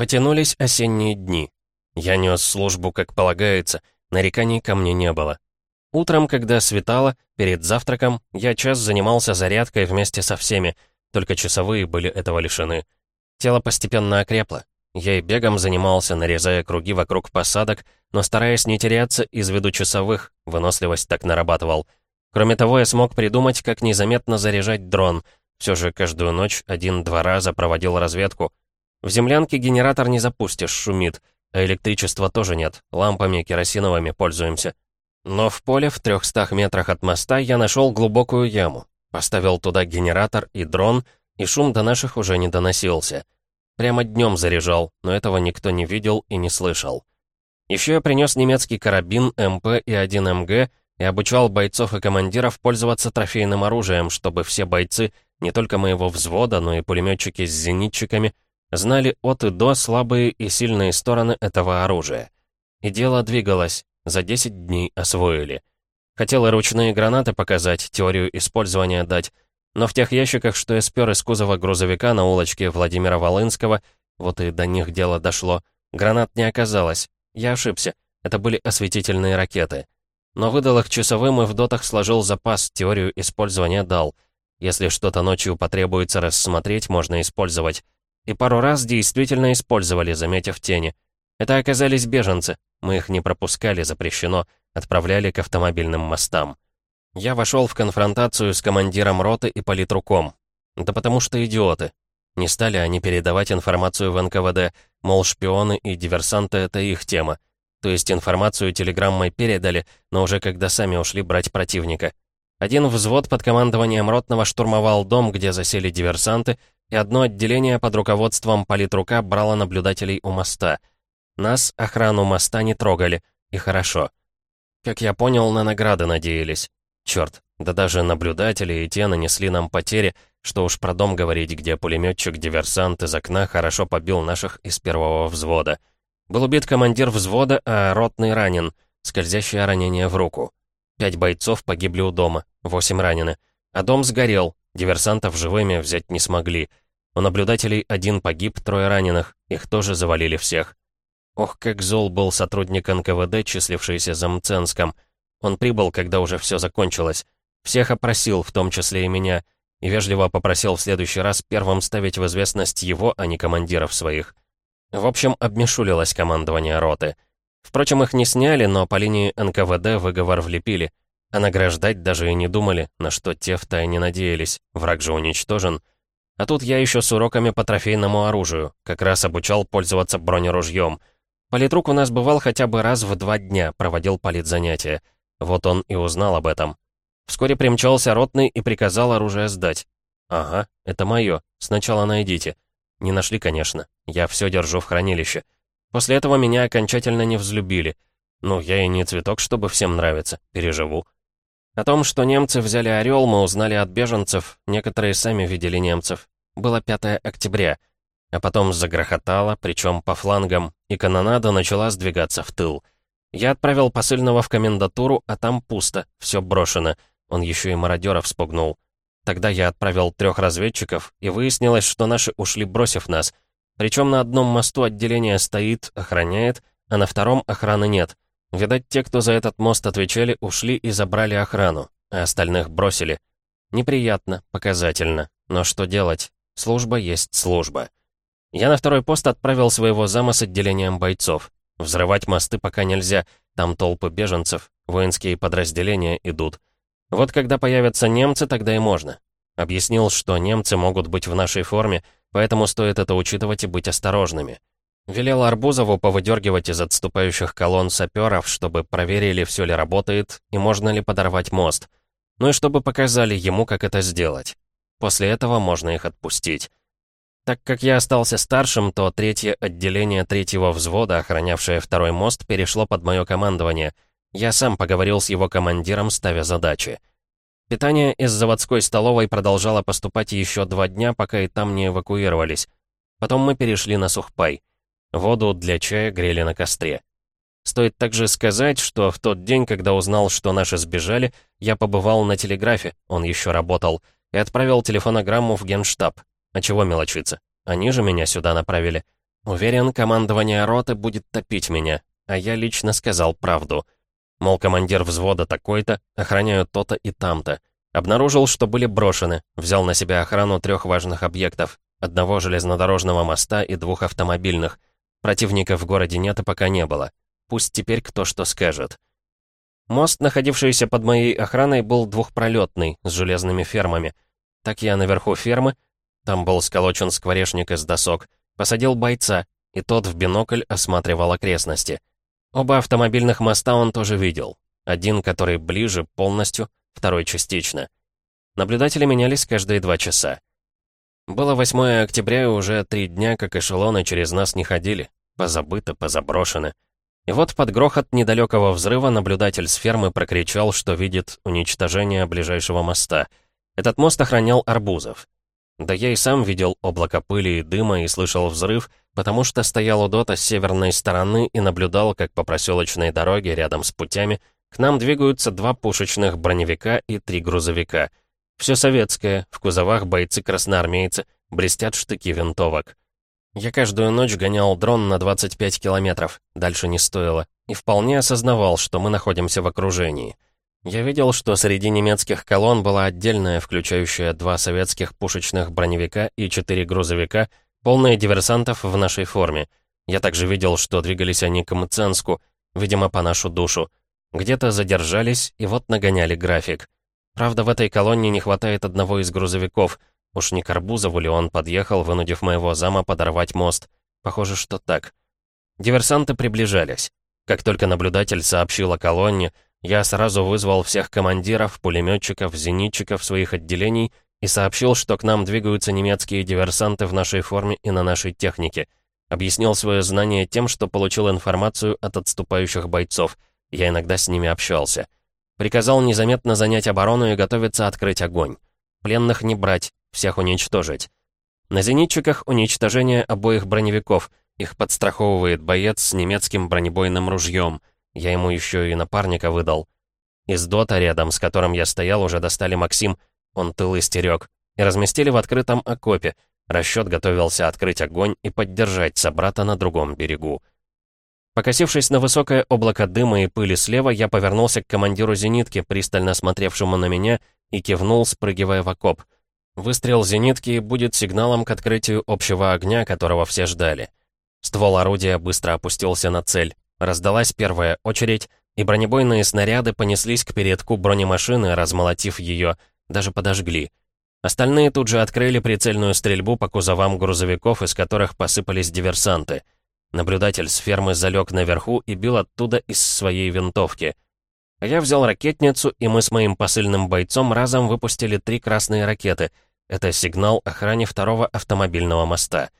Потянулись осенние дни. Я нес службу, как полагается, нареканий ко мне не было. Утром, когда светало, перед завтраком, я час занимался зарядкой вместе со всеми, только часовые были этого лишены. Тело постепенно окрепло. Я и бегом занимался, нарезая круги вокруг посадок, но стараясь не теряться из виду часовых, выносливость так нарабатывал. Кроме того, я смог придумать, как незаметно заряжать дрон. Все же каждую ночь один-два раза проводил разведку. В землянке генератор не запустишь, шумит, а электричества тоже нет, лампами керосиновыми пользуемся. Но в поле в 300 метрах от моста я нашел глубокую яму. Поставил туда генератор и дрон, и шум до наших уже не доносился. Прямо днем заряжал, но этого никто не видел и не слышал. Еще я принес немецкий карабин МП и 1 МГ и обучал бойцов и командиров пользоваться трофейным оружием, чтобы все бойцы, не только моего взвода, но и пулеметчики с зенитчиками, знали от и до слабые и сильные стороны этого оружия. И дело двигалось, за 10 дней освоили. Хотел и ручные гранаты показать, теорию использования дать, но в тех ящиках, что я спер из кузова грузовика на улочке Владимира Волынского, вот и до них дело дошло, гранат не оказалось. Я ошибся, это были осветительные ракеты. Но выдал их часовым и в дотах сложил запас, теорию использования дал. Если что-то ночью потребуется рассмотреть, можно использовать. И пару раз действительно использовали, заметив тени. Это оказались беженцы, мы их не пропускали, запрещено, отправляли к автомобильным мостам. Я вошел в конфронтацию с командиром роты и политруком. Да потому что идиоты. Не стали они передавать информацию в НКВД, мол, шпионы и диверсанты — это их тема. То есть информацию телеграммой передали, но уже когда сами ушли брать противника. Один взвод под командованием Ротного штурмовал дом, где засели диверсанты, и одно отделение под руководством политрука брало наблюдателей у моста — нас, охрану моста, не трогали, и хорошо. Как я понял, на награды надеялись. Черт, да даже наблюдатели и те нанесли нам потери, что уж про дом говорить, где пулеметчик-диверсант из окна хорошо побил наших из первого взвода. Был убит командир взвода, а ротный ранен, скользящее ранение в руку. Пять бойцов погибли у дома, восемь ранены. А дом сгорел, диверсантов живыми взять не смогли. У наблюдателей один погиб, трое раненых, их тоже завалили всех. Ох, как зол был сотрудник НКВД, числившийся за Мценском. Он прибыл, когда уже все закончилось. Всех опросил, в том числе и меня, и вежливо попросил в следующий раз первым ставить в известность его, а не командиров своих. В общем, обмешулилось командование роты. Впрочем, их не сняли, но по линии НКВД выговор влепили. А награждать даже и не думали, на что те втайне надеялись. Враг же уничтожен. А тут я еще с уроками по трофейному оружию. Как раз обучал пользоваться бронеружьем. Политрук у нас бывал хотя бы раз в два дня, проводил политзанятия. Вот он и узнал об этом. Вскоре примчался ротный и приказал оружие сдать. «Ага, это мое. Сначала найдите». Не нашли, конечно. Я все держу в хранилище. После этого меня окончательно не взлюбили. Ну, я и не цветок, чтобы всем нравиться. Переживу. О том, что немцы взяли «Орел», мы узнали от беженцев. Некоторые сами видели немцев. Было 5 октября. А потом загрохотало, причем по флангам, и канонада начала сдвигаться в тыл. Я отправил посыльного в комендатуру, а там пусто, все брошено. Он еще и мародеров спугнул. Тогда я отправил трех разведчиков, и выяснилось, что наши ушли, бросив нас. Причем на одном мосту отделение стоит, охраняет, а на втором охраны нет. Видать, те, кто за этот мост отвечали, ушли и забрали охрану, а остальных бросили. Неприятно, показательно. Но что делать? Служба есть служба. Я на второй пост отправил своего зама с отделением бойцов. Взрывать мосты пока нельзя, там толпы беженцев, воинские подразделения идут. Вот когда появятся немцы, тогда и можно. Объяснил, что немцы могут быть в нашей форме, поэтому стоит это учитывать и быть осторожными. Велел Арбузову повыдергивать из отступающих колонн саперов, чтобы проверили, все ли работает и можно ли подорвать мост. Ну и чтобы показали ему, как это сделать. После этого можно их отпустить. Так как я остался старшим, то третье отделение третьего взвода, охранявшее второй мост, перешло под мое командование. Я сам поговорил с его командиром, ставя задачи. Питание из заводской столовой продолжало поступать еще два дня, пока и там не эвакуировались. Потом мы перешли на сухпай. Воду для чая грели на костре. Стоит также сказать, что в тот день, когда узнал, что наши сбежали, я побывал на телеграфе, он еще работал, и отправил телефонограмму в генштаб. А чего мелочиться? Они же меня сюда направили. Уверен, командование роты будет топить меня, а я лично сказал правду. Мол, командир взвода такой-то, охраняю то-то и там-то. Обнаружил, что были брошены, взял на себя охрану трех важных объектов, одного железнодорожного моста и двух автомобильных. Противника в городе нет и пока не было. Пусть теперь кто что скажет. Мост, находившийся под моей охраной, был двухпролетный, с железными фермами. Так я наверху фермы, там был сколочен скворечник из досок, посадил бойца, и тот в бинокль осматривал окрестности. Оба автомобильных моста он тоже видел. Один, который ближе, полностью, второй частично. Наблюдатели менялись каждые два часа. Было 8 октября, и уже три дня, как эшелоны через нас не ходили. Позабыто, позаброшены. И вот под грохот недалекого взрыва наблюдатель с фермы прокричал, что видит уничтожение ближайшего моста. Этот мост охранял Арбузов. Да я и сам видел облако пыли и дыма и слышал взрыв, потому что стоял у дота с северной стороны и наблюдал, как по проселочной дороге рядом с путями к нам двигаются два пушечных броневика и три грузовика. Все советское, в кузовах бойцы-красноармейцы, блестят штыки винтовок. Я каждую ночь гонял дрон на 25 километров, дальше не стоило, и вполне осознавал, что мы находимся в окружении. Я видел, что среди немецких колонн была отдельная, включающая два советских пушечных броневика и четыре грузовика, полные диверсантов в нашей форме. Я также видел, что двигались они к Мценску, видимо, по нашу душу. Где-то задержались и вот нагоняли график. Правда, в этой колонне не хватает одного из грузовиков — Уж не к Арбузову ли он подъехал, вынудив моего зама подорвать мост? Похоже, что так. Диверсанты приближались. Как только наблюдатель сообщил о колонне, я сразу вызвал всех командиров, пулеметчиков, зенитчиков своих отделений и сообщил, что к нам двигаются немецкие диверсанты в нашей форме и на нашей технике. Объяснил свое знание тем, что получил информацию от отступающих бойцов. Я иногда с ними общался. Приказал незаметно занять оборону и готовиться открыть огонь. Пленных не брать, всех уничтожить. На зенитчиках уничтожение обоих броневиков. Их подстраховывает боец с немецким бронебойным ружьем. Я ему еще и напарника выдал. Из дота рядом, с которым я стоял, уже достали Максим, он тыл истерек, и разместили в открытом окопе. Расчет готовился открыть огонь и поддержать собрата на другом берегу. Покосившись на высокое облако дыма и пыли слева, я повернулся к командиру зенитки, пристально смотревшему на меня, и кивнул, спрыгивая в окоп — Выстрел зенитки будет сигналом к открытию общего огня, которого все ждали. Ствол орудия быстро опустился на цель. Раздалась первая очередь, и бронебойные снаряды понеслись к передку бронемашины, размолотив ее, даже подожгли. Остальные тут же открыли прицельную стрельбу по кузовам грузовиков, из которых посыпались диверсанты. Наблюдатель с фермы залег наверху и бил оттуда из своей винтовки — я взял ракетницу, и мы с моим посыльным бойцом разом выпустили три красные ракеты. Это сигнал охране второго автомобильного моста.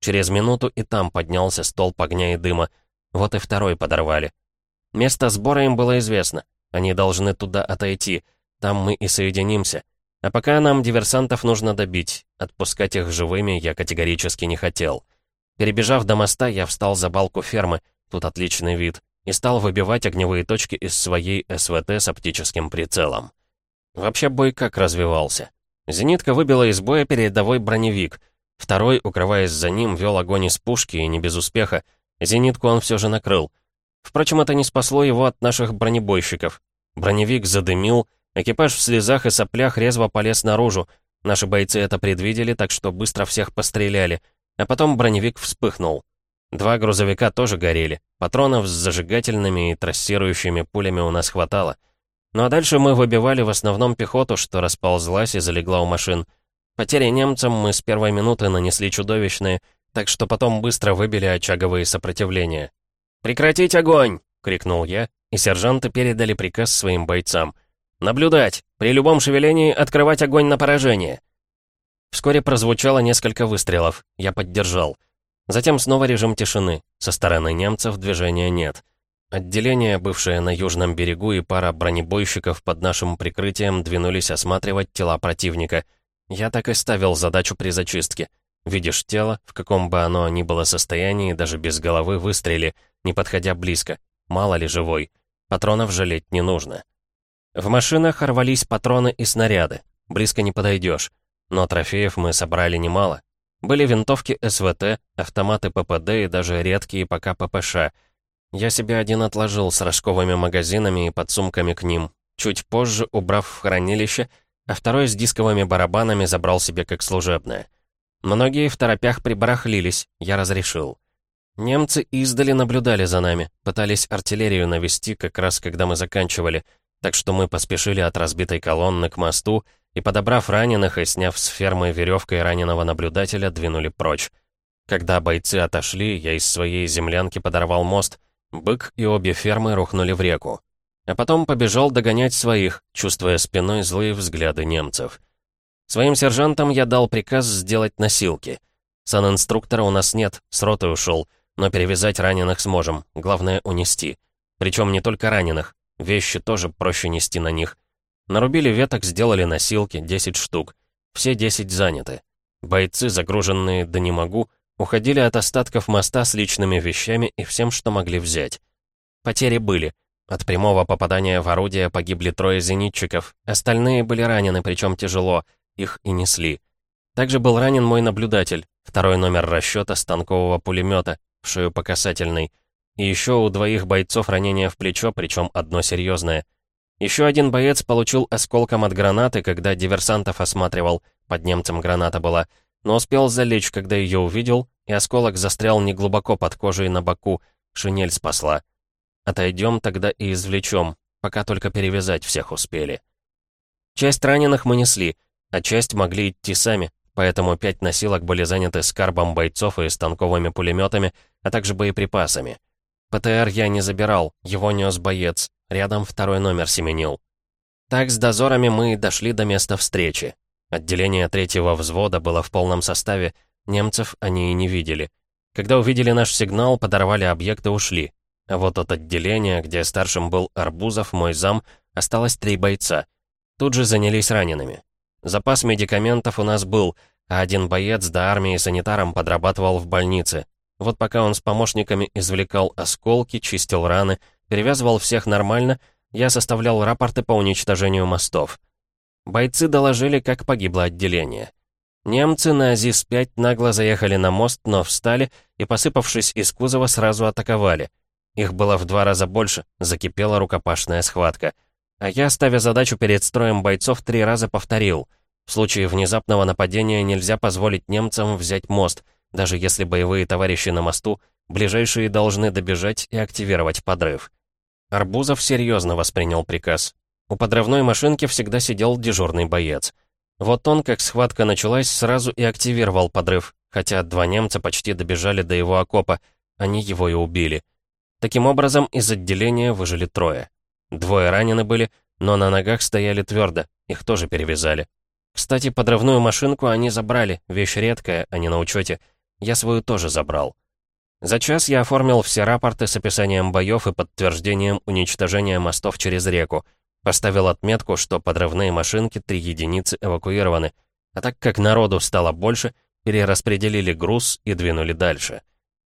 Через минуту и там поднялся столб огня и дыма. Вот и второй подорвали. Место сбора им было известно. Они должны туда отойти. Там мы и соединимся. А пока нам диверсантов нужно добить. Отпускать их живыми я категорически не хотел. Перебежав до моста, я встал за балку фермы. Тут отличный вид и стал выбивать огневые точки из своей СВТ с оптическим прицелом. Вообще бой как развивался. Зенитка выбила из боя передовой броневик. Второй, укрываясь за ним, вел огонь из пушки и не без успеха. Зенитку он все же накрыл. Впрочем, это не спасло его от наших бронебойщиков. Броневик задымил, экипаж в слезах и соплях резво полез наружу. Наши бойцы это предвидели, так что быстро всех постреляли. А потом броневик вспыхнул. Два грузовика тоже горели. Патронов с зажигательными и трассирующими пулями у нас хватало. Ну а дальше мы выбивали в основном пехоту, что расползлась и залегла у машин. Потери немцам мы с первой минуты нанесли чудовищные, так что потом быстро выбили очаговые сопротивления. «Прекратить огонь!» — крикнул я, и сержанты передали приказ своим бойцам. «Наблюдать! При любом шевелении открывать огонь на поражение!» Вскоре прозвучало несколько выстрелов. Я поддержал. Затем снова режим тишины. Со стороны немцев движения нет. Отделение, бывшее на южном берегу, и пара бронебойщиков под нашим прикрытием двинулись осматривать тела противника. Я так и ставил задачу при зачистке. Видишь тело, в каком бы оно ни было состоянии, даже без головы выстрели, не подходя близко. Мало ли живой. Патронов жалеть не нужно. В машинах рвались патроны и снаряды. Близко не подойдешь. Но трофеев мы собрали немало. Были винтовки СВТ, автоматы ППД и даже редкие пока ППШ. Я себе один отложил с рожковыми магазинами и подсумками к ним, чуть позже убрав в хранилище, а второй с дисковыми барабанами забрал себе как служебное. Многие в торопях прибарахлились, я разрешил. Немцы издали наблюдали за нами, пытались артиллерию навести как раз когда мы заканчивали, так что мы поспешили от разбитой колонны к мосту и, подобрав раненых и сняв с фермы веревкой раненого наблюдателя, двинули прочь. Когда бойцы отошли, я из своей землянки подорвал мост, бык и обе фермы рухнули в реку. А потом побежал догонять своих, чувствуя спиной злые взгляды немцев. Своим сержантам я дал приказ сделать носилки. Сан-инструктора у нас нет, с роты ушел, но перевязать раненых сможем, главное унести. Причем не только раненых, вещи тоже проще нести на них. Нарубили веток, сделали носилки, 10 штук. Все 10 заняты. Бойцы, загруженные да не могу, уходили от остатков моста с личными вещами и всем, что могли взять. Потери были. От прямого попадания в орудие погибли трое зенитчиков, остальные были ранены, причем тяжело, их и несли. Также был ранен мой наблюдатель, второй номер расчета станкового пулемета, в шею по касательной. И еще у двоих бойцов ранение в плечо, причем одно серьезное. Еще один боец получил осколком от гранаты, когда диверсантов осматривал, под немцем граната была, но успел залечь, когда ее увидел, и осколок застрял неглубоко под кожей на боку, шинель спасла. Отойдем тогда и извлечем, пока только перевязать всех успели. Часть раненых мы несли, а часть могли идти сами, поэтому пять носилок были заняты скарбом бойцов и станковыми пулеметами, а также боеприпасами. ПТР я не забирал, его нес боец, рядом второй номер семенил. Так с дозорами мы дошли до места встречи. Отделение третьего взвода было в полном составе, немцев они и не видели. Когда увидели наш сигнал, подорвали объект и ушли. А вот от отделения, где старшим был Арбузов, мой зам, осталось три бойца. Тут же занялись ранеными. Запас медикаментов у нас был, а один боец до армии санитаром подрабатывал в больнице. Вот пока он с помощниками извлекал осколки, чистил раны, перевязывал всех нормально, я составлял рапорты по уничтожению мостов. Бойцы доложили, как погибло отделение. Немцы на АЗИС-5 нагло заехали на мост, но встали и, посыпавшись из кузова, сразу атаковали. Их было в два раза больше, закипела рукопашная схватка. А я, ставя задачу перед строем бойцов, три раза повторил — в случае внезапного нападения нельзя позволить немцам взять мост, даже если боевые товарищи на мосту, ближайшие должны добежать и активировать подрыв. Арбузов серьезно воспринял приказ. У подрывной машинки всегда сидел дежурный боец. Вот он, как схватка началась, сразу и активировал подрыв, хотя два немца почти добежали до его окопа, они его и убили. Таким образом, из отделения выжили трое. Двое ранены были, но на ногах стояли твердо, их тоже перевязали. Кстати, подрывную машинку они забрали, вещь редкая, а не на учете. Я свою тоже забрал. За час я оформил все рапорты с описанием боев и подтверждением уничтожения мостов через реку. Поставил отметку, что подрывные машинки три единицы эвакуированы. А так как народу стало больше, перераспределили груз и двинули дальше.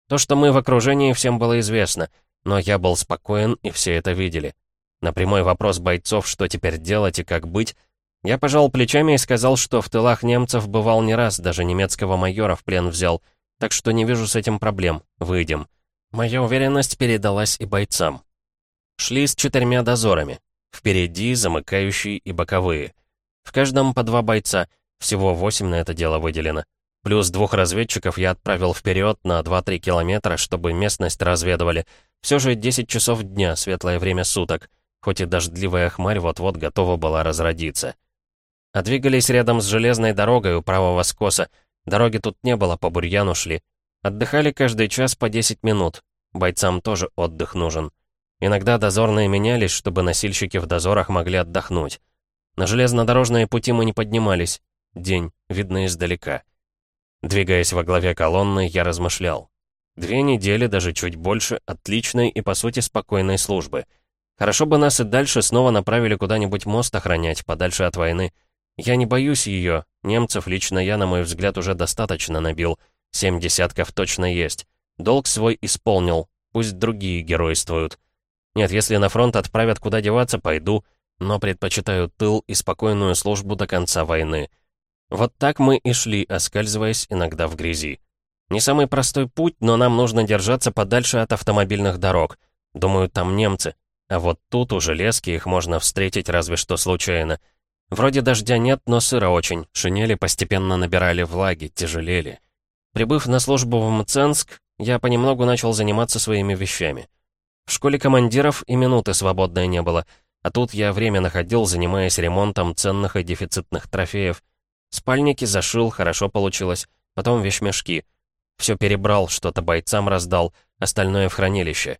То, что мы в окружении, всем было известно, но я был спокоен, и все это видели. На прямой вопрос бойцов, что теперь делать и как быть, я пожал плечами и сказал, что в тылах немцев бывал не раз, даже немецкого майора в плен взял, так что не вижу с этим проблем, выйдем. Моя уверенность передалась и бойцам. Шли с четырьмя дозорами. Впереди, замыкающие и боковые. В каждом по два бойца, всего восемь на это дело выделено. Плюс двух разведчиков я отправил вперед на 2-3 километра, чтобы местность разведывали. Все же 10 часов дня, светлое время суток, хоть и дождливая хмарь вот-вот готова была разродиться а двигались рядом с железной дорогой у правого скоса. Дороги тут не было, по бурьяну шли. Отдыхали каждый час по 10 минут. Бойцам тоже отдых нужен. Иногда дозорные менялись, чтобы носильщики в дозорах могли отдохнуть. На железнодорожные пути мы не поднимались. День, видно издалека. Двигаясь во главе колонны, я размышлял. Две недели, даже чуть больше, отличной и, по сути, спокойной службы. Хорошо бы нас и дальше снова направили куда-нибудь мост охранять, подальше от войны. Я не боюсь ее. Немцев лично я, на мой взгляд, уже достаточно набил. Семь десятков точно есть. Долг свой исполнил. Пусть другие геройствуют. Нет, если на фронт отправят куда деваться, пойду. Но предпочитаю тыл и спокойную службу до конца войны. Вот так мы и шли, оскальзываясь иногда в грязи. Не самый простой путь, но нам нужно держаться подальше от автомобильных дорог. Думаю, там немцы. А вот тут у железки их можно встретить разве что случайно. Вроде дождя нет, но сыро очень. Шинели постепенно набирали влаги, тяжелели. Прибыв на службу в Мценск, я понемногу начал заниматься своими вещами. В школе командиров и минуты свободной не было, а тут я время находил, занимаясь ремонтом ценных и дефицитных трофеев. Спальники зашил, хорошо получилось, потом вещмешки. Все перебрал, что-то бойцам раздал, остальное в хранилище.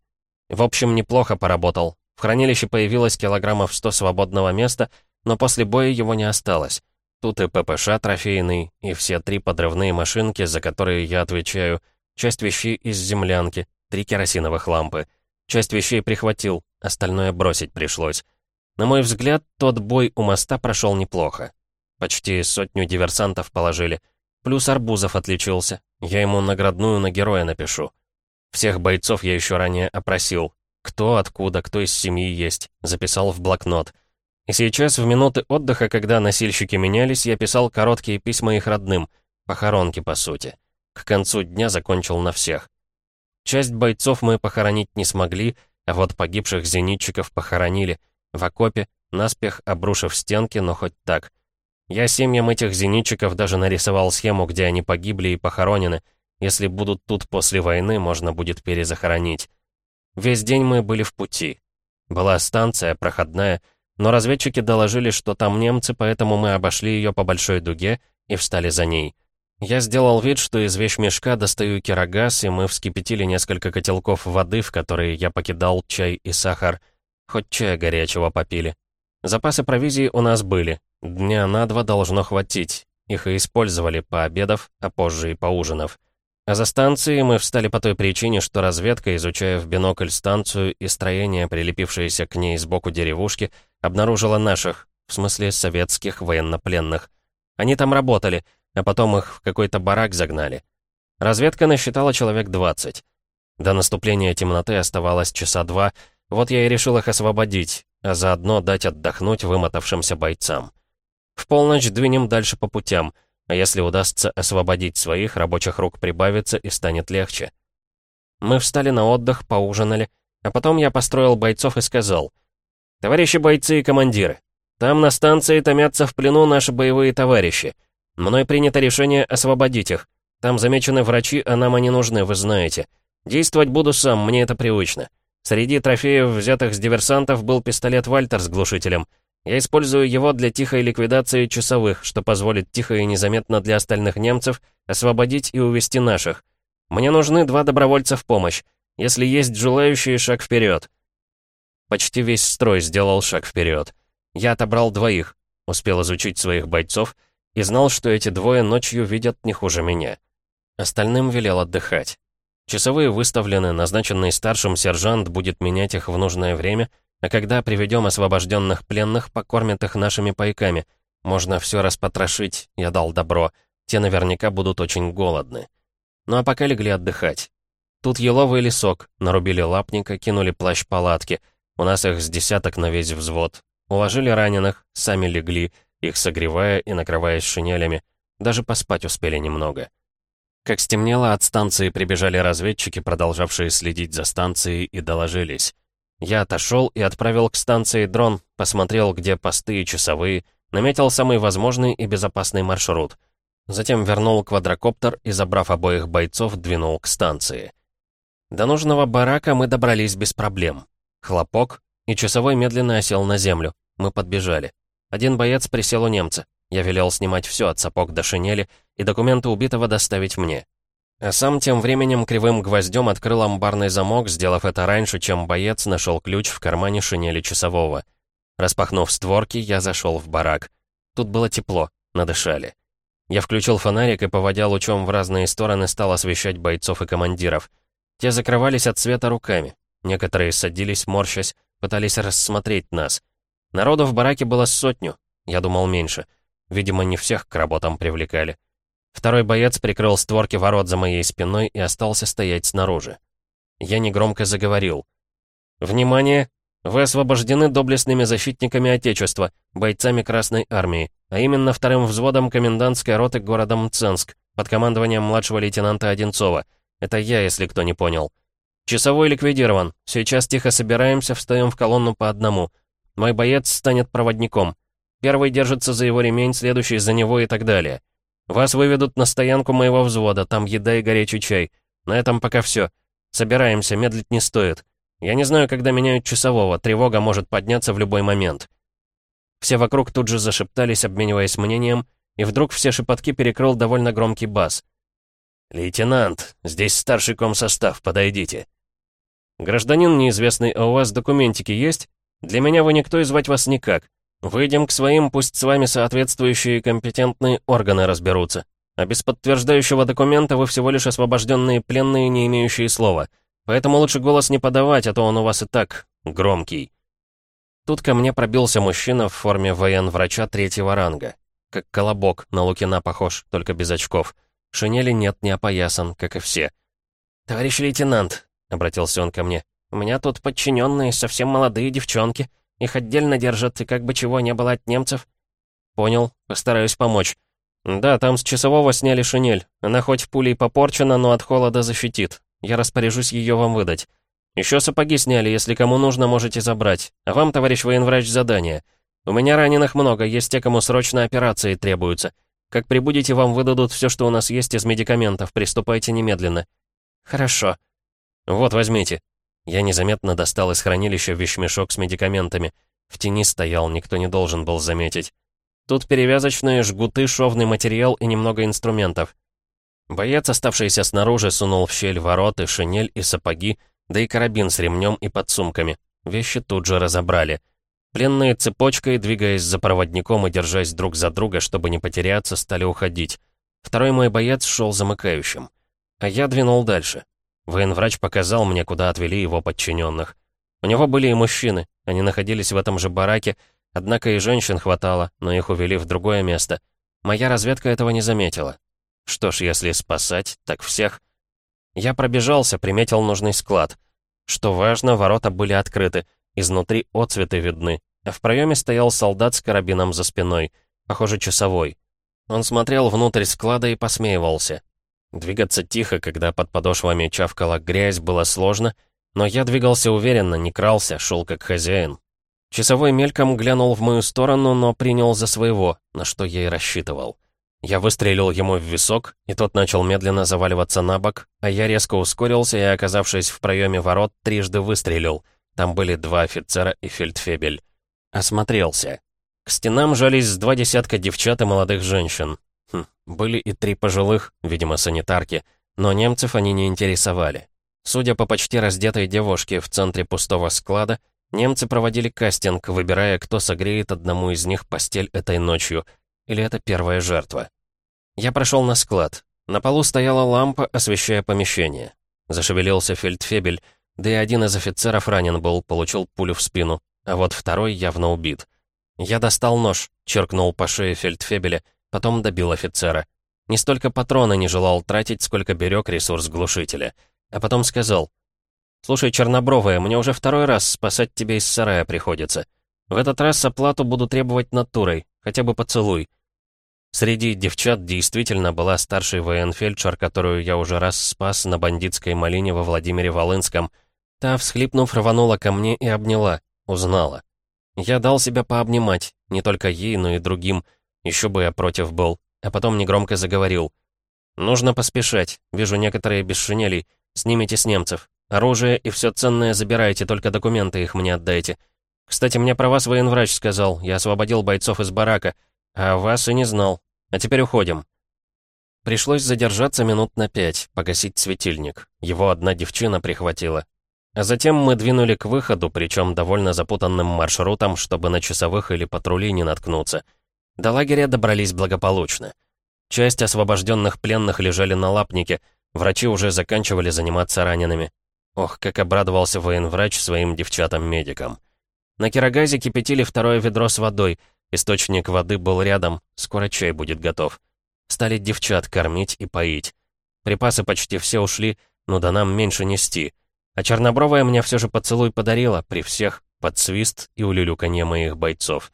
В общем, неплохо поработал. В хранилище появилось килограммов 100 свободного места, но после боя его не осталось. Тут и ППШ трофейный, и все три подрывные машинки, за которые я отвечаю, часть вещей из землянки, три керосиновых лампы. Часть вещей прихватил, остальное бросить пришлось. На мой взгляд, тот бой у моста прошел неплохо. Почти сотню диверсантов положили. Плюс Арбузов отличился. Я ему наградную на героя напишу. Всех бойцов я еще ранее опросил. Кто, откуда, кто из семьи есть. Записал в блокнот. И сейчас, в минуты отдыха, когда носильщики менялись, я писал короткие письма их родным. Похоронки, по сути. К концу дня закончил на всех. Часть бойцов мы похоронить не смогли, а вот погибших зенитчиков похоронили. В окопе, наспех обрушив стенки, но хоть так. Я семьям этих зенитчиков даже нарисовал схему, где они погибли и похоронены. Если будут тут после войны, можно будет перезахоронить. Весь день мы были в пути. Была станция, проходная, но разведчики доложили, что там немцы, поэтому мы обошли ее по большой дуге и встали за ней. Я сделал вид, что из вещмешка достаю кирогаз, и мы вскипятили несколько котелков воды, в которые я покидал чай и сахар. Хоть чая горячего попили. Запасы провизии у нас были. Дня на два должно хватить. Их и использовали, пообедав, а позже и поужинав. А за станцией мы встали по той причине, что разведка, изучая в бинокль станцию и строение, прилепившееся к ней сбоку деревушки, обнаружила наших, в смысле советских военнопленных. Они там работали, а потом их в какой-то барак загнали. Разведка насчитала человек 20. До наступления темноты оставалось часа два, вот я и решил их освободить, а заодно дать отдохнуть вымотавшимся бойцам. В полночь двинем дальше по путям — а если удастся освободить своих, рабочих рук прибавится и станет легче. Мы встали на отдых, поужинали, а потом я построил бойцов и сказал, «Товарищи бойцы и командиры, там на станции томятся в плену наши боевые товарищи. Мной принято решение освободить их. Там замечены врачи, а нам они нужны, вы знаете. Действовать буду сам, мне это привычно. Среди трофеев, взятых с диверсантов, был пистолет «Вальтер» с глушителем — я использую его для тихой ликвидации часовых, что позволит тихо и незаметно для остальных немцев освободить и увести наших. Мне нужны два добровольца в помощь. Если есть желающие, шаг вперед. Почти весь строй сделал шаг вперед. Я отобрал двоих, успел изучить своих бойцов и знал, что эти двое ночью видят не хуже меня. Остальным велел отдыхать. Часовые выставлены, назначенный старшим сержант будет менять их в нужное время — а когда приведем освобожденных пленных, покормят их нашими пайками. Можно все распотрошить, я дал добро. Те наверняка будут очень голодны. Ну а пока легли отдыхать. Тут еловый лесок, нарубили лапника, кинули плащ-палатки. У нас их с десяток на весь взвод. Уложили раненых, сами легли, их согревая и накрываясь шинелями. Даже поспать успели немного. Как стемнело, от станции прибежали разведчики, продолжавшие следить за станцией, и доложились. Я отошел и отправил к станции дрон, посмотрел, где посты и часовые, наметил самый возможный и безопасный маршрут. Затем вернул квадрокоптер и, забрав обоих бойцов, двинул к станции. До нужного барака мы добрались без проблем. Хлопок, и часовой медленно осел на землю. Мы подбежали. Один боец присел у немца. Я велел снимать все от сапог до шинели и документы убитого доставить мне. А сам тем временем кривым гвоздем открыл амбарный замок, сделав это раньше, чем боец нашел ключ в кармане шинели часового. Распахнув створки, я зашел в барак. Тут было тепло, надышали. Я включил фонарик и, поводя лучом в разные стороны, стал освещать бойцов и командиров. Те закрывались от света руками. Некоторые садились, морщась, пытались рассмотреть нас. Народу в бараке было сотню, я думал меньше. Видимо, не всех к работам привлекали. Второй боец прикрыл створки ворот за моей спиной и остался стоять снаружи. Я негромко заговорил. «Внимание! Вы освобождены доблестными защитниками Отечества, бойцами Красной Армии. а именно вторым взводом комендантской роты города Мценск под командованием младшего лейтенанта Одинцова. Это я, если кто не понял. Часовой ликвидирован. Сейчас тихо собираемся, встаем в колонну по одному. Мой боец станет проводником. Первый держится за его ремень, следующий за него и так далее. Вас выведут на стоянку моего взвода, там еда и горячий чай. На этом пока все. Собираемся, медлить не стоит. Я не знаю, когда меняют часового, тревога может подняться в любой момент. Все вокруг тут же зашептались, обмениваясь мнением, и вдруг все шепотки перекрыл довольно громкий бас. «Лейтенант, здесь старший комсостав, подойдите». «Гражданин неизвестный, а у вас документики есть? Для меня вы никто и звать вас никак. Выйдем к своим, пусть с вами соответствующие компетентные органы разберутся. А без подтверждающего документа вы всего лишь освобожденные пленные, не имеющие слова. Поэтому лучше голос не подавать, а то он у вас и так громкий». Тут ко мне пробился мужчина в форме военврача третьего ранга. Как колобок, на Лукина похож, только без очков. Шинели нет, не опоясан, как и все. «Товарищ лейтенант», — обратился он ко мне, — «у меня тут подчиненные, совсем молодые девчонки. Их отдельно держат, и как бы чего не было от немцев». «Понял, постараюсь помочь. Да, там с часового сняли шинель. Она хоть пулей попорчена, но от холода защитит. Я распоряжусь ее вам выдать. Еще сапоги сняли, если кому нужно, можете забрать. А вам, товарищ военврач, задание. У меня раненых много, есть те, кому срочно операции требуются. Как прибудете, вам выдадут все, что у нас есть из медикаментов. Приступайте немедленно». «Хорошо». «Вот, возьмите». Я незаметно достал из хранилища вещмешок с медикаментами. В тени стоял, никто не должен был заметить. Тут перевязочные, жгуты, шовный материал и немного инструментов. Боец, оставшийся снаружи, сунул в щель вороты, шинель и сапоги, да и карабин с ремнем и подсумками. Вещи тут же разобрали. Пленные цепочкой, двигаясь за проводником и держась друг за друга, чтобы не потеряться, стали уходить. Второй мой боец шел замыкающим. А я двинул дальше. Военврач показал мне, куда отвели его подчиненных. У него были и мужчины, они находились в этом же бараке, однако и женщин хватало, но их увели в другое место. Моя разведка этого не заметила. Что ж, если спасать, так всех. Я пробежался, приметил нужный склад. Что важно, ворота были открыты, изнутри отцветы видны, а в проеме стоял солдат с карабином за спиной, похоже, часовой. Он смотрел внутрь склада и посмеивался. Двигаться тихо, когда под подошвами чавкала грязь, было сложно, но я двигался уверенно, не крался, шел как хозяин. Часовой мельком глянул в мою сторону, но принял за своего, на что я и рассчитывал. Я выстрелил ему в висок, и тот начал медленно заваливаться на бок, а я резко ускорился и, оказавшись в проеме ворот, трижды выстрелил. Там были два офицера и фельдфебель. Осмотрелся. К стенам жались два десятка девчат и молодых женщин. Хм, были и три пожилых, видимо, санитарки, но немцев они не интересовали. Судя по почти раздетой девушке в центре пустого склада, немцы проводили кастинг, выбирая, кто согреет одному из них постель этой ночью, или это первая жертва. Я прошел на склад. На полу стояла лампа, освещая помещение. Зашевелился фельдфебель, да и один из офицеров ранен был, получил пулю в спину, а вот второй явно убит. Я достал нож, черкнул по шее фельдфебеля, Потом добил офицера. Не столько патроны не желал тратить, сколько берег ресурс глушителя. А потом сказал, «Слушай, Чернобровая, мне уже второй раз спасать тебя из сарая приходится. В этот раз оплату буду требовать натурой, хотя бы поцелуй». Среди девчат действительно была старший военфельдшер, которую я уже раз спас на бандитской малине во Владимире Волынском. Та, всхлипнув, рванула ко мне и обняла, узнала. Я дал себя пообнимать, не только ей, но и другим, еще бы я против был. А потом негромко заговорил. «Нужно поспешать. Вижу некоторые без шинелей. Снимите с немцев. Оружие и все ценное забирайте, только документы их мне отдайте. Кстати, мне про вас военврач сказал. Я освободил бойцов из барака. А вас и не знал. А теперь уходим». Пришлось задержаться минут на пять, погасить светильник. Его одна девчина прихватила. А затем мы двинули к выходу, причем довольно запутанным маршрутом, чтобы на часовых или патрули не наткнуться. До лагеря добрались благополучно. Часть освобожденных пленных лежали на лапнике, врачи уже заканчивали заниматься ранеными. Ох, как обрадовался военврач своим девчатам-медикам. На Кирогазе кипятили второе ведро с водой, источник воды был рядом, скоро чай будет готов. Стали девчат кормить и поить. Припасы почти все ушли, но да нам меньше нести. А Чернобровая мне все же поцелуй подарила, при всех, под свист и улюлюканье моих бойцов.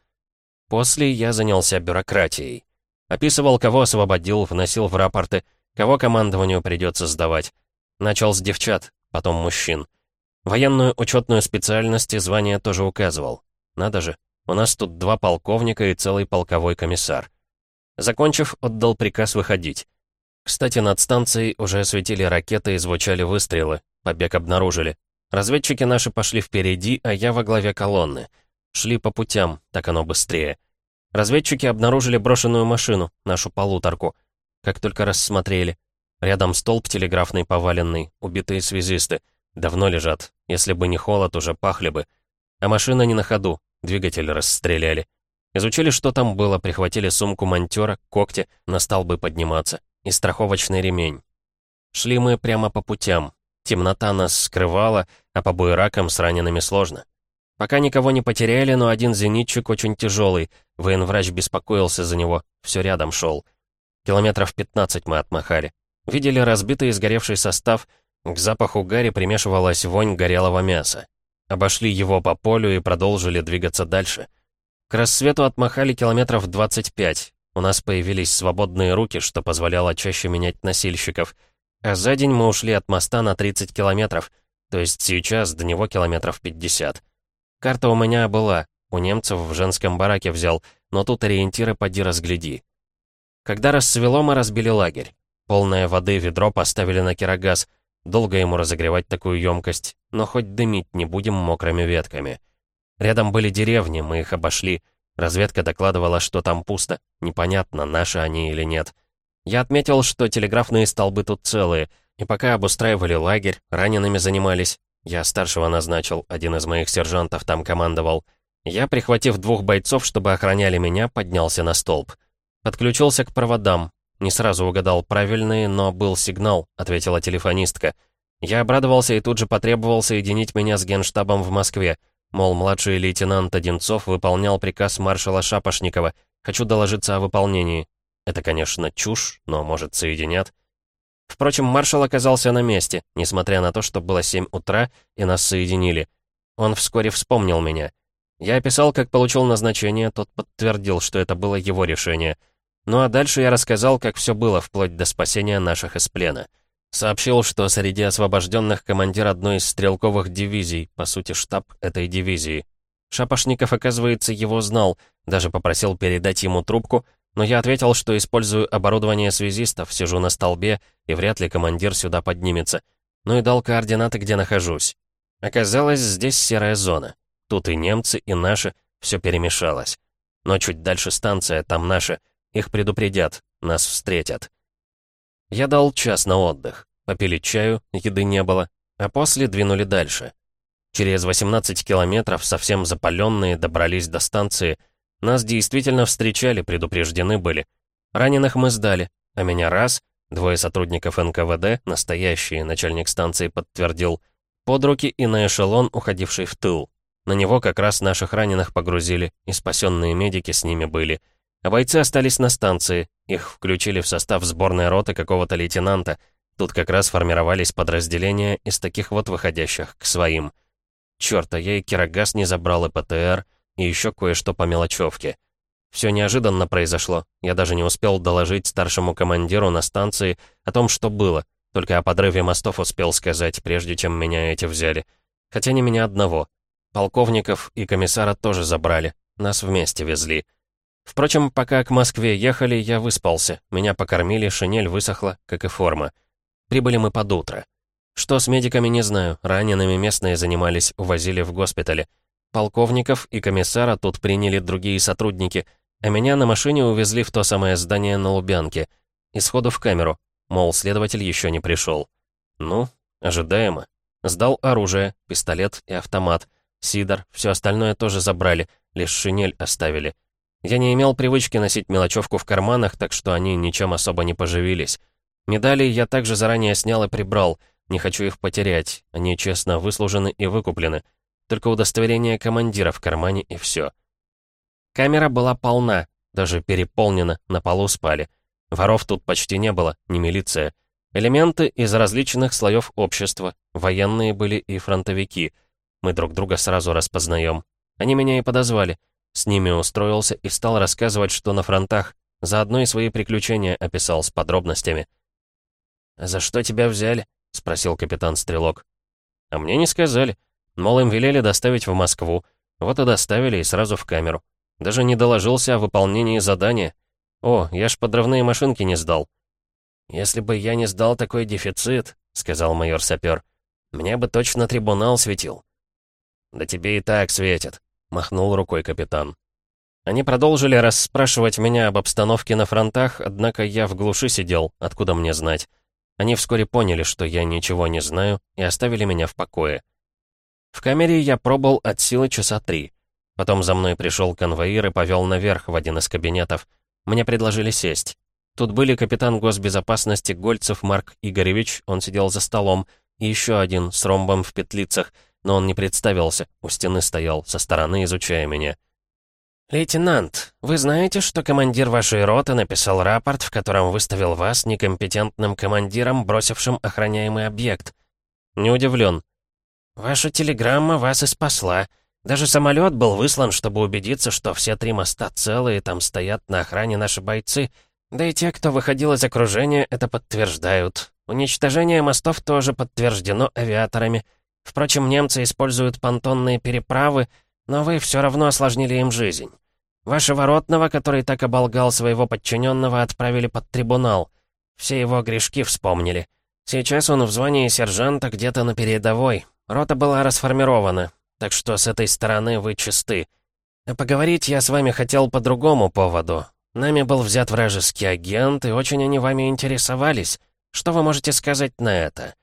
После я занялся бюрократией. Описывал, кого освободил, вносил в рапорты, кого командованию придется сдавать. Начал с девчат, потом мужчин. Военную учетную специальность и звание тоже указывал. Надо же, у нас тут два полковника и целый полковой комиссар. Закончив, отдал приказ выходить. Кстати, над станцией уже светили ракеты и звучали выстрелы. Побег обнаружили. Разведчики наши пошли впереди, а я во главе колонны. Шли по путям, так оно быстрее. Разведчики обнаружили брошенную машину, нашу полуторку. Как только рассмотрели. Рядом столб телеграфный поваленный, убитые связисты. Давно лежат. Если бы не холод, уже пахли бы. А машина не на ходу, двигатель расстреляли. Изучили, что там было, прихватили сумку монтера, когти, на столбы подниматься. И страховочный ремень. Шли мы прямо по путям. Темнота нас скрывала, а по буеракам с ранеными сложно. Пока никого не потеряли, но один зенитчик очень тяжелый. Военврач беспокоился за него, все рядом шел. Километров 15 мы отмахали. Видели разбитый и сгоревший состав, к запаху гари примешивалась вонь горелого мяса. Обошли его по полю и продолжили двигаться дальше. К рассвету отмахали километров 25. У нас появились свободные руки, что позволяло чаще менять носильщиков. А за день мы ушли от моста на 30 километров, то есть сейчас до него километров 50. Карта у меня была, у немцев в женском бараке взял, но тут ориентиры поди разгляди. Когда рассвело, мы разбили лагерь. Полное воды ведро поставили на кирогаз. Долго ему разогревать такую емкость, но хоть дымить не будем мокрыми ветками. Рядом были деревни, мы их обошли. Разведка докладывала, что там пусто. Непонятно, наши они или нет. Я отметил, что телеграфные столбы тут целые, и пока обустраивали лагерь, ранеными занимались, я старшего назначил, один из моих сержантов там командовал. Я, прихватив двух бойцов, чтобы охраняли меня, поднялся на столб. Подключился к проводам. Не сразу угадал правильные, но был сигнал, ответила телефонистка. Я обрадовался и тут же потребовал соединить меня с генштабом в Москве. Мол, младший лейтенант Одинцов выполнял приказ маршала Шапошникова. Хочу доложиться о выполнении. Это, конечно, чушь, но, может, соединят. Впрочем, маршал оказался на месте, несмотря на то, что было 7 утра, и нас соединили. Он вскоре вспомнил меня. Я описал, как получил назначение, тот подтвердил, что это было его решение. Ну а дальше я рассказал, как все было, вплоть до спасения наших из плена. Сообщил, что среди освобожденных командир одной из стрелковых дивизий, по сути штаб этой дивизии. Шапошников, оказывается, его знал, даже попросил передать ему трубку, но я ответил, что использую оборудование связистов, сижу на столбе, и вряд ли командир сюда поднимется. Ну и дал координаты, где нахожусь. Оказалось, здесь серая зона. Тут и немцы, и наши, все перемешалось. Но чуть дальше станция, там наши. Их предупредят, нас встретят. Я дал час на отдых. Попили чаю, еды не было, а после двинули дальше. Через 18 километров, совсем запаленные, добрались до станции — нас действительно встречали, предупреждены были. Раненых мы сдали, а меня раз, двое сотрудников НКВД, настоящие, начальник станции подтвердил, под руки и на эшелон, уходивший в тыл. На него как раз наших раненых погрузили, и спасенные медики с ними были. А бойцы остались на станции, их включили в состав сборной роты какого-то лейтенанта. Тут как раз формировались подразделения из таких вот выходящих к своим. Чёрт, а я и Кирогаз не забрал, и ПТР — и еще кое-что по мелочевке. Все неожиданно произошло. Я даже не успел доложить старшему командиру на станции о том, что было. Только о подрыве мостов успел сказать, прежде чем меня эти взяли. Хотя не меня одного. Полковников и комиссара тоже забрали. Нас вместе везли. Впрочем, пока к Москве ехали, я выспался. Меня покормили, шинель высохла, как и форма. Прибыли мы под утро. Что с медиками, не знаю. Ранеными местные занимались, увозили в госпитале. Полковников и комиссара тут приняли другие сотрудники, а меня на машине увезли в то самое здание на Лубянке. И сходу в камеру, мол, следователь еще не пришел. Ну, ожидаемо. Сдал оружие, пистолет и автомат. Сидор, все остальное тоже забрали, лишь шинель оставили. Я не имел привычки носить мелочевку в карманах, так что они ничем особо не поживились. Медали я также заранее снял и прибрал, не хочу их потерять, они честно выслужены и выкуплены. Только удостоверение командира в кармане и все. Камера была полна, даже переполнена, на полу спали. Воров тут почти не было, не милиция. Элементы из различных слоев общества, военные были и фронтовики. Мы друг друга сразу распознаем. Они меня и подозвали. С ними устроился и стал рассказывать, что на фронтах. Заодно и свои приключения описал с подробностями. «За что тебя взяли?» — спросил капитан Стрелок. «А мне не сказали. Мол, им велели доставить в Москву. Вот и доставили, и сразу в камеру. Даже не доложился о выполнении задания. О, я ж подрывные машинки не сдал». «Если бы я не сдал такой дефицит», — сказал майор-сапер, — «мне бы точно трибунал светил». «Да тебе и так светит», — махнул рукой капитан. Они продолжили расспрашивать меня об обстановке на фронтах, однако я в глуши сидел, откуда мне знать. Они вскоре поняли, что я ничего не знаю, и оставили меня в покое. В камере я пробыл от силы часа три. Потом за мной пришел конвоир и повел наверх в один из кабинетов. Мне предложили сесть. Тут были капитан госбезопасности Гольцев Марк Игоревич, он сидел за столом, и еще один с ромбом в петлицах — но он не представился, у стены стоял, со стороны изучая меня. «Лейтенант, вы знаете, что командир вашей роты написал рапорт, в котором выставил вас некомпетентным командиром, бросившим охраняемый объект?» «Не удивлен». «Ваша телеграмма вас и спасла. Даже самолет был выслан, чтобы убедиться, что все три моста целые, и там стоят на охране наши бойцы. Да и те, кто выходил из окружения, это подтверждают. Уничтожение мостов тоже подтверждено авиаторами». Впрочем, немцы используют понтонные переправы, но вы все равно осложнили им жизнь. Вашего ротного, который так оболгал своего подчиненного, отправили под трибунал. Все его грешки вспомнили. Сейчас он в звании сержанта где-то на передовой. Рота была расформирована, так что с этой стороны вы чисты. А поговорить я с вами хотел по другому поводу. Нами был взят вражеский агент, и очень они вами интересовались. Что вы можете сказать на это?»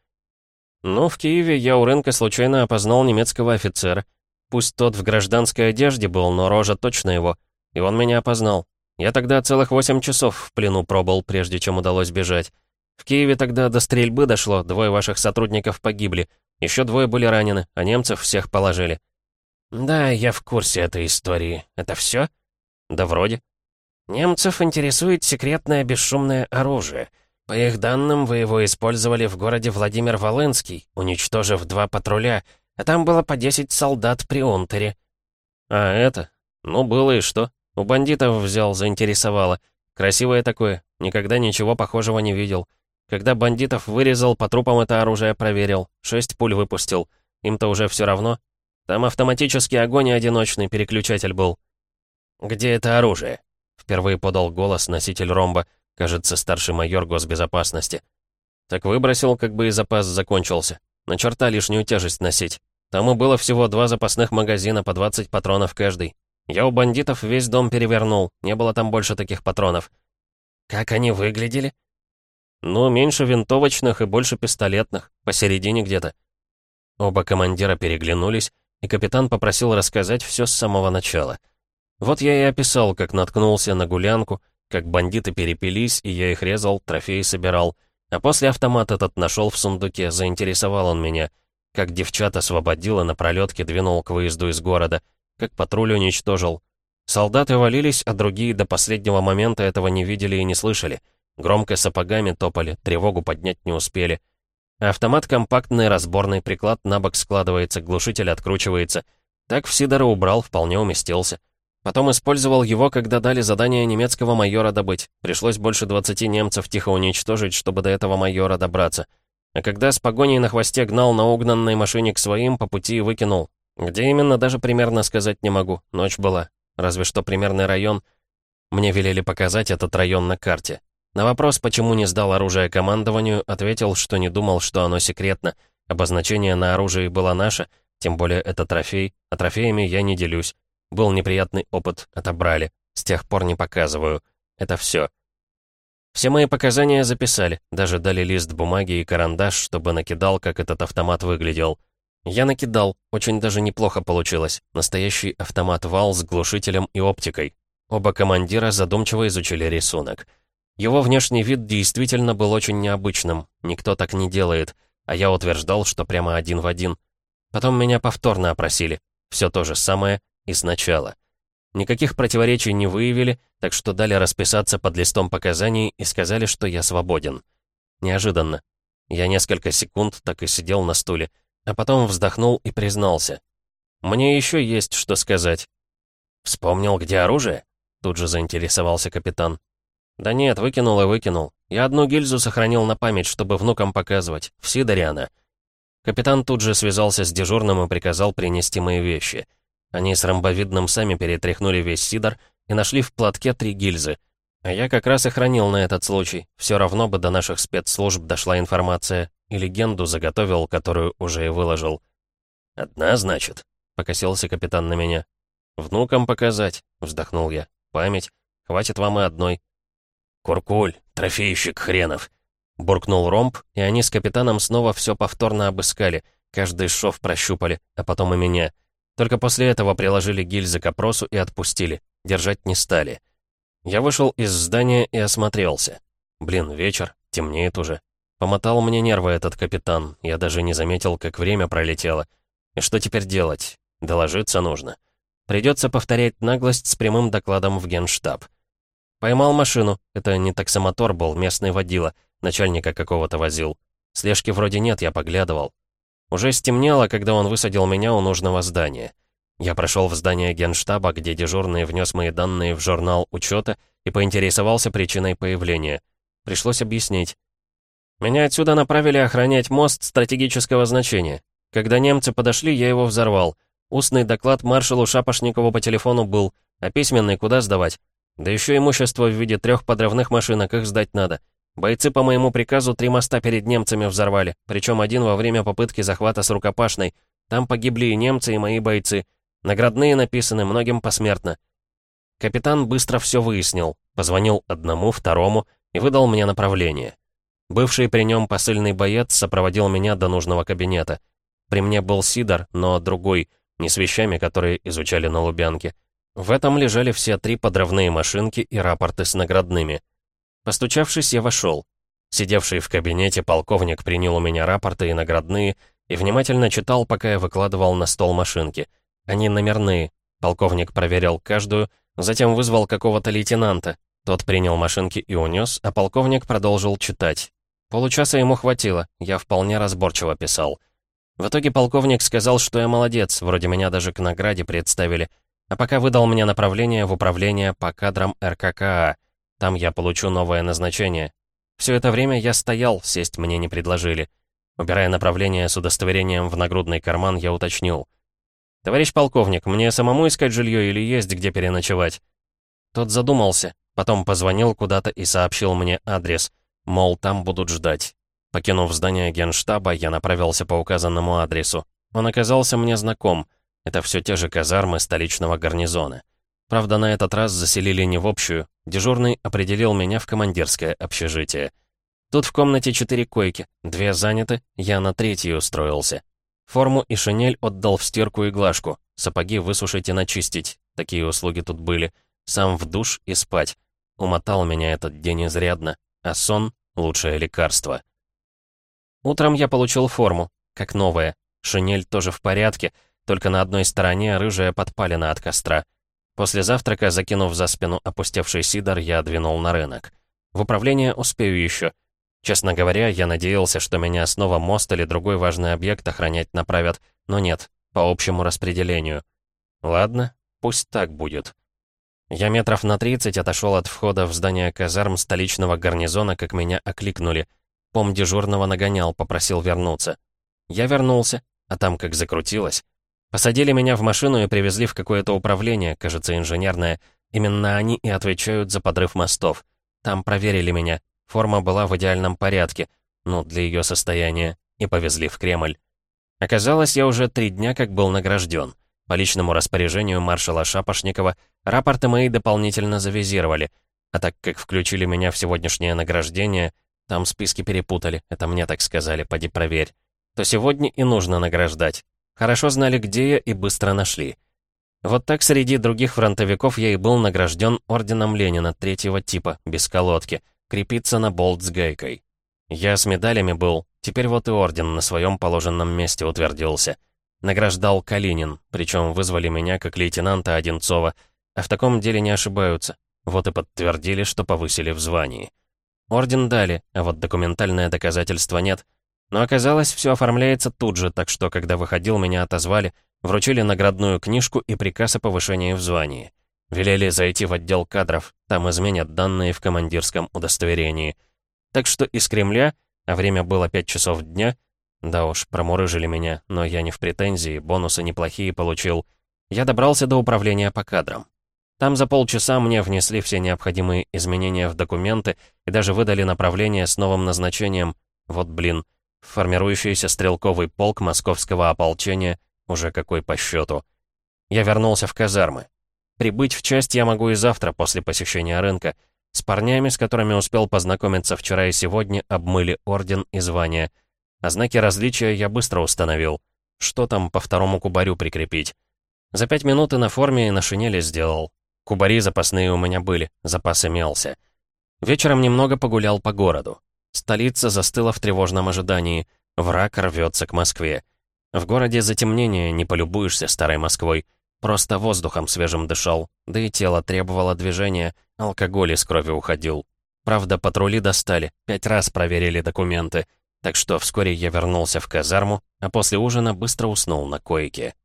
«Ну, в Киеве я у рынка случайно опознал немецкого офицера. Пусть тот в гражданской одежде был, но рожа точно его. И он меня опознал. Я тогда целых восемь часов в плену пробыл, прежде чем удалось бежать. В Киеве тогда до стрельбы дошло, двое ваших сотрудников погибли. Еще двое были ранены, а немцев всех положили». «Да, я в курсе этой истории. Это все? «Да вроде». «Немцев интересует секретное бесшумное оружие». По их данным, вы его использовали в городе Владимир-Волынский, уничтожив два патруля, а там было по 10 солдат при Унтере. А это? Ну, было и что. У бандитов взял, заинтересовало. Красивое такое, никогда ничего похожего не видел. Когда бандитов вырезал, по трупам это оружие проверил, шесть пуль выпустил. Им-то уже все равно. Там автоматический огонь и одиночный переключатель был. «Где это оружие?» Впервые подал голос носитель ромба. Кажется, старший майор госбезопасности. Так выбросил, как бы и запас закончился. На черта лишнюю тяжесть носить. Там и было всего два запасных магазина по 20 патронов каждый. Я у бандитов весь дом перевернул, не было там больше таких патронов. Как они выглядели? Ну, меньше винтовочных и больше пистолетных, посередине где-то. Оба командира переглянулись, и капитан попросил рассказать все с самого начала. Вот я и описал, как наткнулся на гулянку, как бандиты перепились, и я их резал, трофеи собирал. А после автомат этот нашел в сундуке, заинтересовал он меня. Как девчат освободил и на пролетке двинул к выезду из города. Как патруль уничтожил. Солдаты валились, а другие до последнего момента этого не видели и не слышали. Громко сапогами топали, тревогу поднять не успели. автомат компактный, разборный приклад на бок складывается, глушитель откручивается. Так в Сидора убрал, вполне уместился. Потом использовал его, когда дали задание немецкого майора добыть. Пришлось больше 20 немцев тихо уничтожить, чтобы до этого майора добраться. А когда с погоней на хвосте гнал на угнанной машине к своим, по пути выкинул. Где именно, даже примерно сказать не могу. Ночь была. Разве что примерный район. Мне велели показать этот район на карте. На вопрос, почему не сдал оружие командованию, ответил, что не думал, что оно секретно. Обозначение на оружии было наше, тем более это трофей, а трофеями я не делюсь. Был неприятный опыт, отобрали. С тех пор не показываю. Это все. Все мои показания записали, даже дали лист бумаги и карандаш, чтобы накидал, как этот автомат выглядел. Я накидал, очень даже неплохо получилось. Настоящий автомат вал с глушителем и оптикой. Оба командира задумчиво изучили рисунок. Его внешний вид действительно был очень необычным, никто так не делает, а я утверждал, что прямо один в один. Потом меня повторно опросили. Все то же самое, и сначала. Никаких противоречий не выявили, так что дали расписаться под листом показаний и сказали, что я свободен. Неожиданно. Я несколько секунд так и сидел на стуле, а потом вздохнул и признался. Мне еще есть что сказать. «Вспомнил, где оружие?» Тут же заинтересовался капитан. «Да нет, выкинул и выкинул. Я одну гильзу сохранил на память, чтобы внукам показывать. В Сидоре она». Капитан тут же связался с дежурным и приказал принести мои вещи. Они с ромбовидным сами перетряхнули весь Сидор и нашли в платке три гильзы. А я как раз и хранил на этот случай. Все равно бы до наших спецслужб дошла информация. И легенду заготовил, которую уже и выложил. «Одна, значит?» — покосился капитан на меня. «Внукам показать», — вздохнул я. «Память. Хватит вам и одной». «Куркуль, трофейщик хренов!» Буркнул ромб, и они с капитаном снова все повторно обыскали, каждый шов прощупали, а потом и меня. Только после этого приложили гильзы к опросу и отпустили. Держать не стали. Я вышел из здания и осмотрелся. Блин, вечер, темнеет уже. Помотал мне нервы этот капитан, я даже не заметил, как время пролетело. И что теперь делать? Доложиться нужно. Придется повторять наглость с прямым докладом в генштаб. Поймал машину, это не таксомотор был, местный водила, начальника какого-то возил. Слежки вроде нет, я поглядывал. Уже стемнело, когда он высадил меня у нужного здания. Я прошел в здание генштаба, где дежурный внес мои данные в журнал учета и поинтересовался причиной появления. Пришлось объяснить. Меня отсюда направили охранять мост стратегического значения. Когда немцы подошли, я его взорвал. Устный доклад маршалу Шапошникову по телефону был, а письменный куда сдавать? Да еще имущество в виде трех подрывных машинок, их сдать надо. Бойцы по моему приказу три моста перед немцами взорвали, причем один во время попытки захвата с рукопашной. Там погибли и немцы, и мои бойцы. Наградные написаны, многим посмертно. Капитан быстро все выяснил, позвонил одному, второму и выдал мне направление. Бывший при нем посыльный боец сопроводил меня до нужного кабинета. При мне был Сидор, но другой, не с вещами, которые изучали на Лубянке. В этом лежали все три подрывные машинки и рапорты с наградными. Постучавшись, я вошел. Сидевший в кабинете полковник принял у меня рапорты и наградные и внимательно читал, пока я выкладывал на стол машинки. Они номерные. Полковник проверил каждую, затем вызвал какого-то лейтенанта. Тот принял машинки и унес, а полковник продолжил читать. Получаса ему хватило, я вполне разборчиво писал. В итоге полковник сказал, что я молодец, вроде меня даже к награде представили, а пока выдал мне направление в управление по кадрам РККА. Там я получу новое назначение. Все это время я стоял, сесть мне не предложили. Убирая направление с удостоверением в нагрудный карман, я уточнил. «Товарищ полковник, мне самому искать жилье или есть где переночевать?» Тот задумался, потом позвонил куда-то и сообщил мне адрес, мол, там будут ждать. Покинув здание генштаба, я направился по указанному адресу. Он оказался мне знаком. Это все те же казармы столичного гарнизона. Правда, на этот раз заселили не в общую. Дежурный определил меня в командирское общежитие. Тут в комнате четыре койки, две заняты, я на третьей устроился. Форму и шинель отдал в стирку и глажку, сапоги высушить и начистить. Такие услуги тут были. Сам в душ и спать. Умотал меня этот день изрядно, а сон — лучшее лекарство. Утром я получил форму, как новая. Шинель тоже в порядке, только на одной стороне рыжая подпалина от костра. После завтрака, закинув за спину опустевший сидор, я двинул на рынок. В управление успею еще. Честно говоря, я надеялся, что меня снова мост или другой важный объект охранять направят, но нет, по общему распределению. Ладно, пусть так будет. Я метров на 30 отошел от входа в здание казарм столичного гарнизона, как меня окликнули. Пом дежурного нагонял, попросил вернуться. Я вернулся, а там как закрутилось. Посадили меня в машину и привезли в какое-то управление, кажется, инженерное. Именно они и отвечают за подрыв мостов. Там проверили меня. Форма была в идеальном порядке, ну, для ее состояния, и повезли в Кремль. Оказалось, я уже три дня как был награжден. По личному распоряжению маршала Шапошникова рапорты мои дополнительно завизировали, а так как включили меня в сегодняшнее награждение, там списки перепутали, это мне так сказали, поди проверь. То сегодня и нужно награждать. Хорошо знали, где я, и быстро нашли. Вот так среди других фронтовиков я и был награжден орденом Ленина третьего типа, без колодки, крепиться на болт с гайкой. Я с медалями был, теперь вот и орден на своем положенном месте утвердился. Награждал Калинин, причем вызвали меня как лейтенанта Одинцова, а в таком деле не ошибаются. Вот и подтвердили, что повысили в звании. Орден дали, а вот документальное доказательства нет. Но оказалось, все оформляется тут же, так что, когда выходил, меня отозвали, вручили наградную книжку и приказ о повышении в звании. Велели зайти в отдел кадров, там изменят данные в командирском удостоверении. Так что из Кремля, а время было 5 часов дня, да уж, проморыжили меня, но я не в претензии, бонусы неплохие получил. Я добрался до управления по кадрам. Там за полчаса мне внесли все необходимые изменения в документы и даже выдали направление с новым назначением. Вот блин, формирующийся стрелковый полк московского ополчения, уже какой по счету. Я вернулся в казармы. Прибыть в часть я могу и завтра после посещения рынка. С парнями, с которыми успел познакомиться вчера и сегодня, обмыли орден и звание. А знаки различия я быстро установил. Что там по второму кубарю прикрепить? За пять минут и на форме, и на шинели сделал. Кубари запасные у меня были, запас имелся. Вечером немного погулял по городу. Столица застыла в тревожном ожидании. Враг рвется к Москве. В городе затемнение, не полюбуешься старой Москвой. Просто воздухом свежим дышал, да и тело требовало движения, алкоголь из крови уходил. Правда, патрули достали, пять раз проверили документы, так что вскоре я вернулся в казарму, а после ужина быстро уснул на койке.